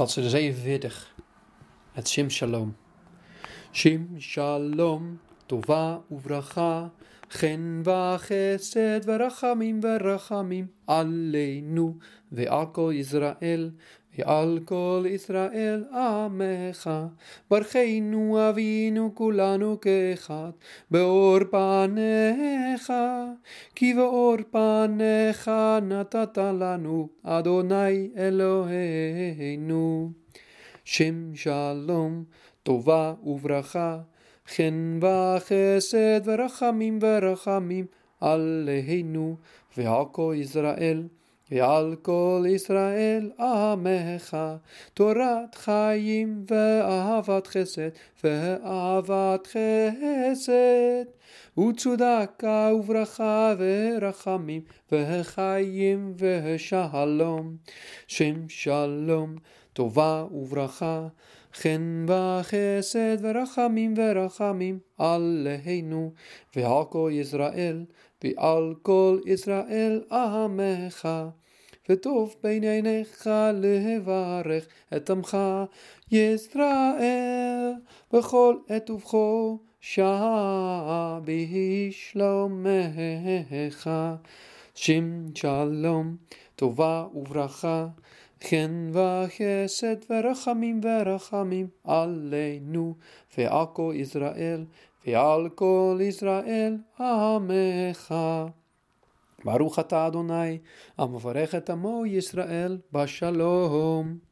bladzijde 47, het Shim Shalom. Shim Shalom, טובה וברכה, חן וחסד ורחמים ורחמים עלינו ועל כל ישראל, ועל כל ישראל עמך. ברכנו אבינו כולנו כאחד, באור פניך, כי באור פניך נתת לנו, אדוני אלוהינו. שם שלום, טובה וברכה, חן וחסד ורחמים ורחמים עלינו ועל כל ישראל. ועל כל ישראל עמך, תורת חיים ואהבת חסד, ואהבת חסד, וצדקה וברכה ורחמים, וחיים ושלום, שם שלום, טובה וברכה, חן וחסד ורחמים ורחמים עלינו ועל כל ישראל ועל כל ישראל עמך. וטוב בעיניך לברך את עמך ישראל בכל עת ובכל שעה בשלומך. שם שלום, טובה וברכה, חן וחסד ורחמים ורחמים עלינו ועל כל ישראל ועל כל ישראל עמך. ברוך אתה אדוני, המברך את עמו ישראל בשלום.